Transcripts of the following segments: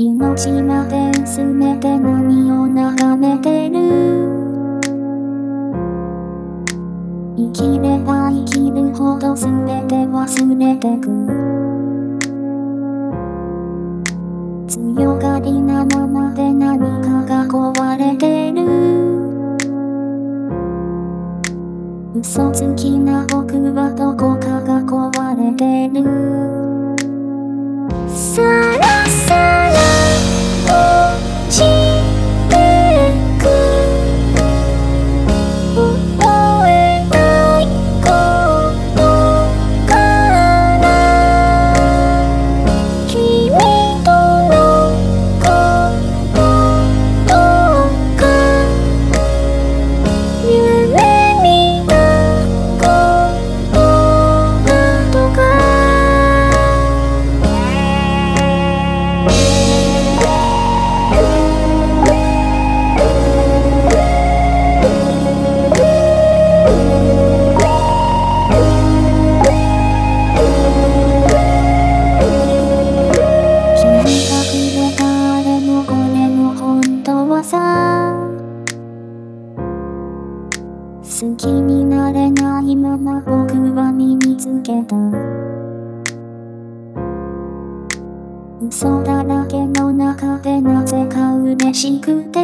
命まで全て何を眺めてる。生きれば生きるほど全て忘れてく。強がりなままで何かが壊れてる。嘘つきな僕はどこかが壊れてる。さらさ好きになれないまま僕は身につけた。嘘だらけの中でなぜか嬉しくて。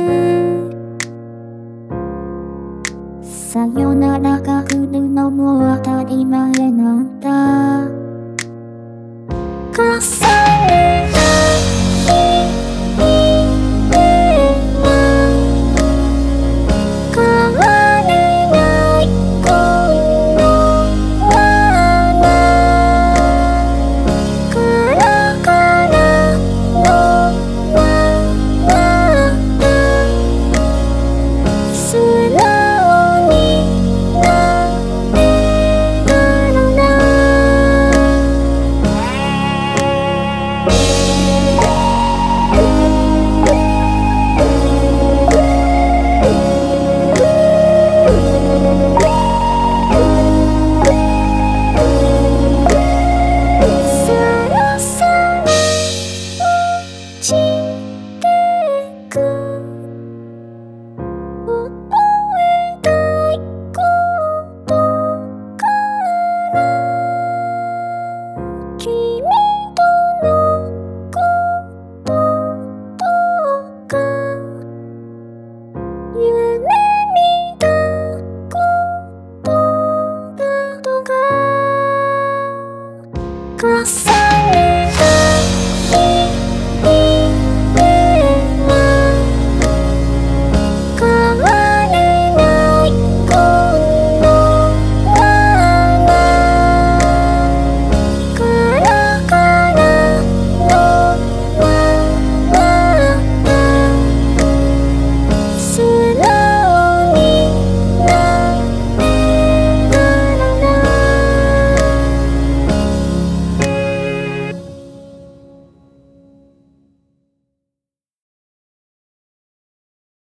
さよならが来るのも当たり前なんだ。across